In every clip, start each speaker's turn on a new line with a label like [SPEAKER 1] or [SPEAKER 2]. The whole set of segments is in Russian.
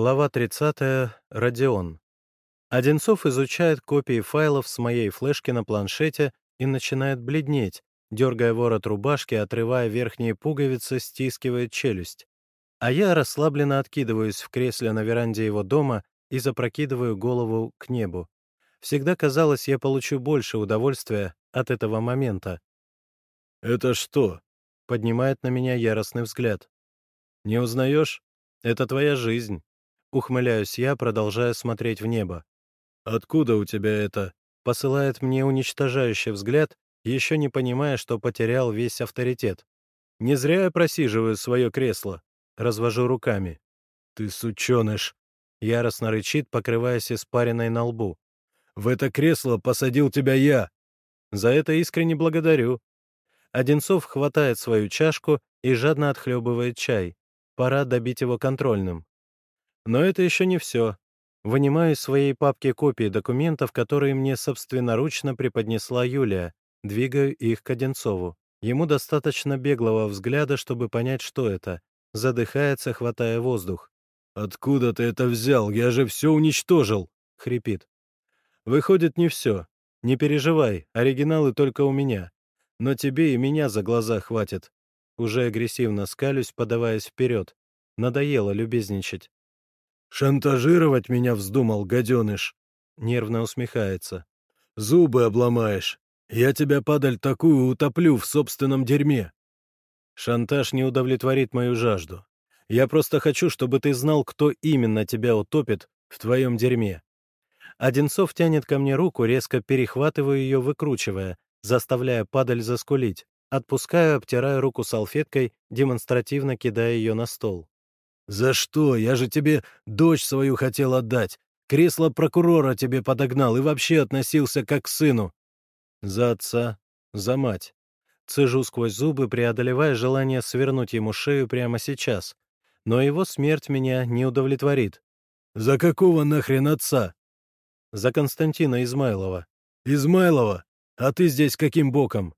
[SPEAKER 1] Глава 30. Родион. Одинцов изучает копии файлов с моей флешки на планшете и начинает бледнеть, дергая ворот рубашки, отрывая верхние пуговицы, стискивает челюсть. А я расслабленно откидываюсь в кресле на веранде его дома и запрокидываю голову к небу. Всегда казалось, я получу больше удовольствия от этого момента.
[SPEAKER 2] «Это что?»
[SPEAKER 1] — поднимает на меня яростный взгляд. «Не узнаешь? Это твоя жизнь». Ухмыляюсь я, продолжая смотреть в небо.
[SPEAKER 2] «Откуда у тебя это?»
[SPEAKER 1] Посылает мне уничтожающий взгляд, еще не понимая, что потерял весь авторитет. Не зря я просиживаю свое кресло. Развожу руками.
[SPEAKER 2] «Ты сученыш!»
[SPEAKER 1] Яростно рычит, покрываясь испариной на лбу.
[SPEAKER 2] «В это кресло посадил тебя я!»
[SPEAKER 1] За это искренне благодарю. Одинцов хватает свою чашку и жадно отхлебывает чай. Пора добить его контрольным. Но это еще не все. Вынимаю из своей папки копии документов, которые мне собственноручно преподнесла Юлия, двигаю их к Одинцову. Ему достаточно беглого взгляда, чтобы понять, что это. Задыхается, хватая воздух.
[SPEAKER 2] «Откуда ты это взял? Я же все уничтожил!»
[SPEAKER 1] — хрипит. «Выходит, не все. Не переживай, оригиналы только у меня. Но тебе и меня за глаза хватит». Уже агрессивно скалюсь, подаваясь вперед. Надоело любезничать.
[SPEAKER 2] «Шантажировать меня вздумал, гаденыш!»
[SPEAKER 1] Нервно усмехается.
[SPEAKER 2] «Зубы обломаешь. Я тебя, падаль, такую утоплю в собственном дерьме!»
[SPEAKER 1] «Шантаж не удовлетворит мою жажду. Я просто хочу, чтобы ты знал, кто именно тебя утопит в твоем дерьме». Одинцов тянет ко мне руку, резко перехватываю ее, выкручивая, заставляя падаль заскулить. Отпускаю, обтирая руку салфеткой, демонстративно кидая ее на стол.
[SPEAKER 2] «За что? Я же тебе дочь свою хотел отдать. Кресло прокурора тебе подогнал и вообще относился как к сыну».
[SPEAKER 1] «За отца, за мать». Цежу сквозь зубы, преодолевая желание свернуть ему шею прямо сейчас. Но его смерть меня не удовлетворит.
[SPEAKER 2] «За какого нахрен отца?»
[SPEAKER 1] «За Константина Измайлова».
[SPEAKER 2] «Измайлова? А ты здесь каким боком?»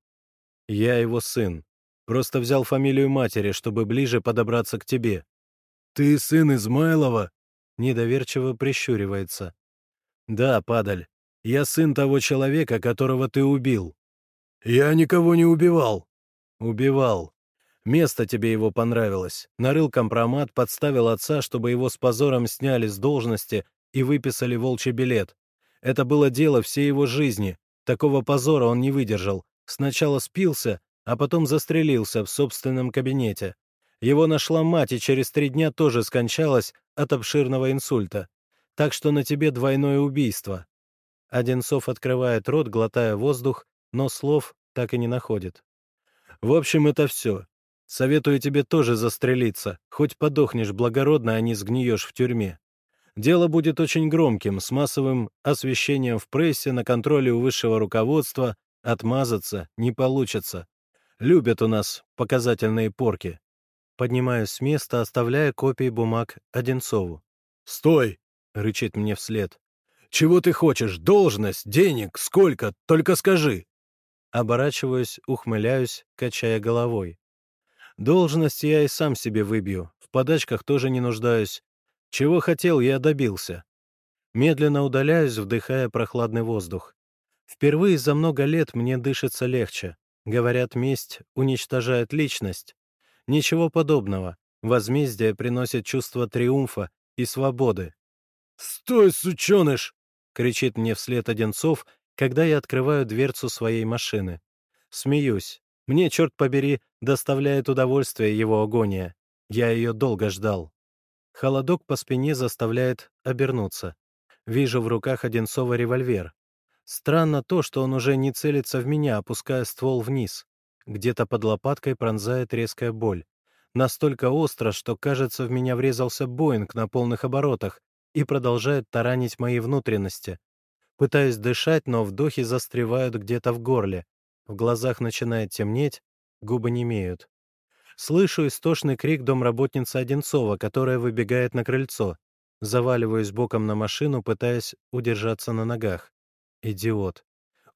[SPEAKER 1] «Я его сын. Просто взял фамилию матери, чтобы ближе подобраться к тебе».
[SPEAKER 2] «Ты сын Измайлова?»
[SPEAKER 1] Недоверчиво прищуривается.
[SPEAKER 2] «Да, падаль. Я сын того человека, которого ты убил». «Я никого не убивал».
[SPEAKER 1] «Убивал. Место тебе его понравилось. Нарыл компромат, подставил отца, чтобы его с позором сняли с должности и выписали волчий билет. Это было дело всей его жизни. Такого позора он не выдержал. Сначала спился, а потом застрелился в собственном кабинете. Его нашла мать и через три дня тоже скончалась от обширного инсульта. Так что на тебе двойное убийство. Одинцов открывает рот, глотая воздух, но слов так и не находит. В общем, это все. Советую тебе тоже застрелиться, хоть подохнешь благородно, а не сгниешь в тюрьме. Дело будет очень громким, с массовым освещением в прессе, на контроле у высшего руководства. Отмазаться не получится. Любят у нас показательные порки. Поднимаюсь с места, оставляя копии бумаг Одинцову.
[SPEAKER 2] «Стой!»
[SPEAKER 1] — рычит мне вслед.
[SPEAKER 2] «Чего ты хочешь? Должность? Денег? Сколько? Только скажи!»
[SPEAKER 1] Оборачиваюсь, ухмыляюсь, качая головой. Должность я и сам себе выбью, в подачках тоже не нуждаюсь. Чего хотел, я добился. Медленно удаляюсь, вдыхая прохладный воздух. Впервые за много лет мне дышится легче. Говорят, месть уничтожает личность. Ничего подобного. Возмездие приносит чувство триумфа и свободы.
[SPEAKER 2] «Стой, сученыш!»
[SPEAKER 1] — кричит мне вслед Одинцов, когда я открываю дверцу своей машины. Смеюсь. Мне, черт побери, доставляет удовольствие его агония. Я ее долго ждал. Холодок по спине заставляет обернуться. Вижу в руках Одинцова револьвер. Странно то, что он уже не целится в меня, опуская ствол вниз. Где-то под лопаткой пронзает резкая боль. Настолько остро, что, кажется, в меня врезался Боинг на полных оборотах и продолжает таранить мои внутренности. Пытаюсь дышать, но вдохи застревают где-то в горле. В глазах начинает темнеть, губы немеют. Слышу истошный крик домработницы Одинцова, которая выбегает на крыльцо. Заваливаюсь боком на машину, пытаясь удержаться на ногах. Идиот.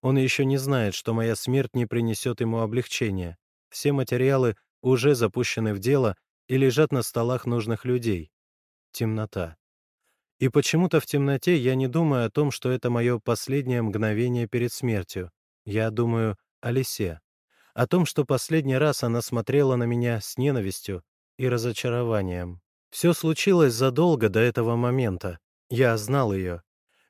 [SPEAKER 1] Он еще не знает, что моя смерть не принесет ему облегчения. Все материалы уже запущены в дело и лежат на столах нужных людей. Темнота. И почему-то в темноте я не думаю о том, что это мое последнее мгновение перед смертью. Я думаю о Лисе. О том, что последний раз она смотрела на меня с ненавистью и разочарованием. Все случилось задолго до этого момента. Я знал ее.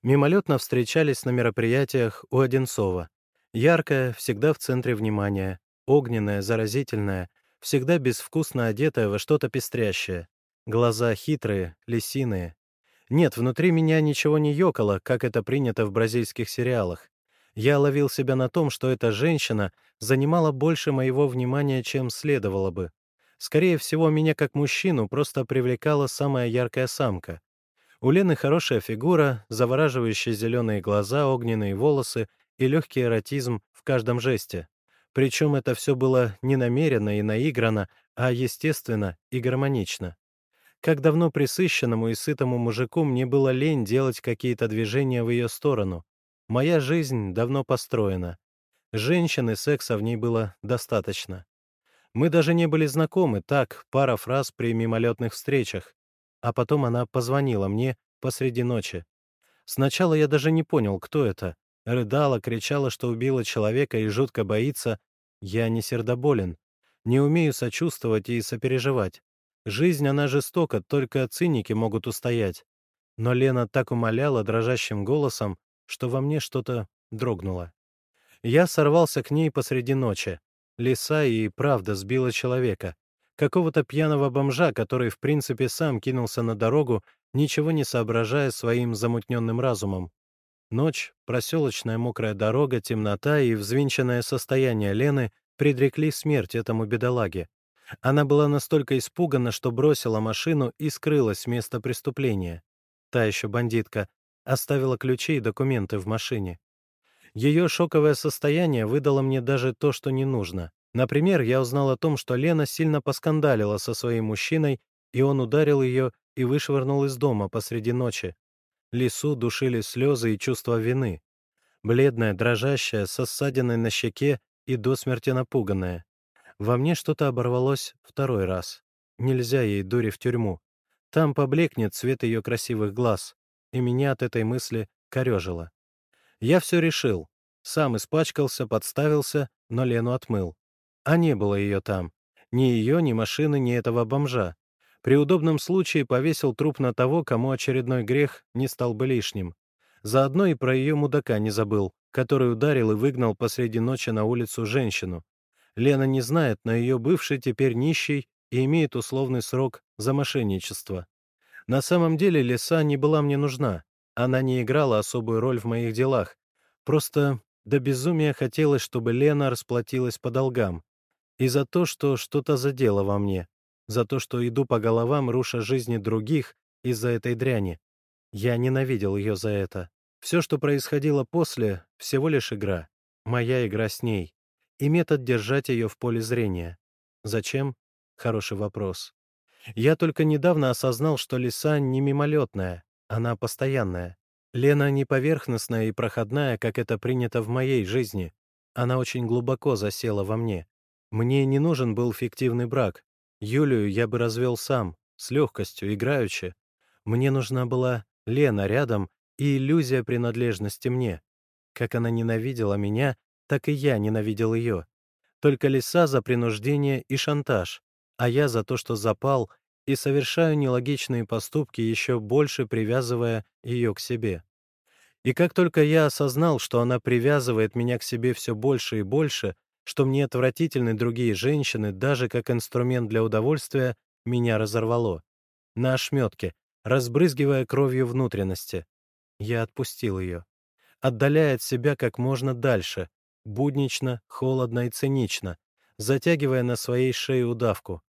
[SPEAKER 1] Мимолетно встречались на мероприятиях у Одинцова. Яркая, всегда в центре внимания, огненная, заразительная, всегда безвкусно одетая во что-то пестрящее. Глаза хитрые, лисиные. Нет, внутри меня ничего не ёкало, как это принято в бразильских сериалах. Я ловил себя на том, что эта женщина занимала больше моего внимания, чем следовало бы. Скорее всего, меня как мужчину просто привлекала самая яркая самка. У Лены хорошая фигура, завораживающие зеленые глаза, огненные волосы и легкий эротизм в каждом жесте. Причем это все было не намеренно и наиграно, а естественно и гармонично. Как давно присыщенному и сытому мужику мне было лень делать какие-то движения в ее сторону. Моя жизнь давно построена. Женщины, секса в ней было достаточно. Мы даже не были знакомы, так, пара фраз при мимолетных встречах. А потом она позвонила мне посреди ночи. Сначала я даже не понял, кто это. Рыдала, кричала, что убила человека и жутко боится. Я не сердоболен. Не умею сочувствовать и сопереживать. Жизнь, она жестока, только циники могут устоять. Но Лена так умоляла дрожащим голосом, что во мне что-то дрогнуло. Я сорвался к ней посреди ночи. Лиса и правда сбила человека. Какого-то пьяного бомжа, который в принципе сам кинулся на дорогу, ничего не соображая своим замутненным разумом. Ночь, проселочная мокрая дорога, темнота и взвинченное состояние Лены предрекли смерть этому бедолаге. Она была настолько испугана, что бросила машину и скрылась с места преступления. Та еще бандитка оставила ключи и документы в машине. Ее шоковое состояние выдало мне даже то, что не нужно. Например, я узнал о том, что Лена сильно поскандалила со своим мужчиной, и он ударил ее и вышвырнул из дома посреди ночи. Лису душили слезы и чувство вины. Бледная, дрожащая, со ссадиной на щеке и до смерти напуганная. Во мне что-то оборвалось второй раз. Нельзя ей, дури, в тюрьму. Там поблекнет цвет ее красивых глаз, и меня от этой мысли корежило. Я все решил. Сам испачкался, подставился, но Лену отмыл. А не было ее там. Ни ее, ни машины, ни этого бомжа. При удобном случае повесил труп на того, кому очередной грех не стал бы лишним. Заодно и про ее мудака не забыл, который ударил и выгнал посреди ночи на улицу женщину. Лена не знает, но ее бывший теперь нищий и имеет условный срок за мошенничество. На самом деле лиса не была мне нужна. Она не играла особую роль в моих делах. Просто до безумия хотелось, чтобы Лена расплатилась по долгам. И за то, что что-то задело во мне. За то, что иду по головам, руша жизни других из-за этой дряни. Я ненавидел ее за это. Все, что происходило после, всего лишь игра. Моя игра с ней и метод держать ее в поле зрения. Зачем? Хороший вопрос. Я только недавно осознал, что лиса не мимолетная, она постоянная. Лена не поверхностная и проходная, как это принято в моей жизни. Она очень глубоко засела во мне. Мне не нужен был фиктивный брак. Юлию я бы развел сам, с легкостью, играючи. Мне нужна была Лена рядом и иллюзия принадлежности мне. Как она ненавидела меня так и я ненавидел ее. Только лиса за принуждение и шантаж, а я за то, что запал и совершаю нелогичные поступки, еще больше привязывая ее к себе. И как только я осознал, что она привязывает меня к себе все больше и больше, что мне отвратительны другие женщины, даже как инструмент для удовольствия, меня разорвало. На ошметке, разбрызгивая кровью внутренности. Я отпустил ее. Отдаляя от себя как можно дальше, буднично, холодно и цинично, затягивая на своей шее удавку.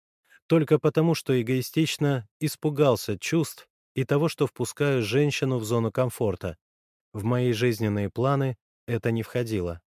[SPEAKER 1] Только потому, что эгоистично испугался чувств и того, что впускаю женщину в зону комфорта. В мои жизненные планы это не входило.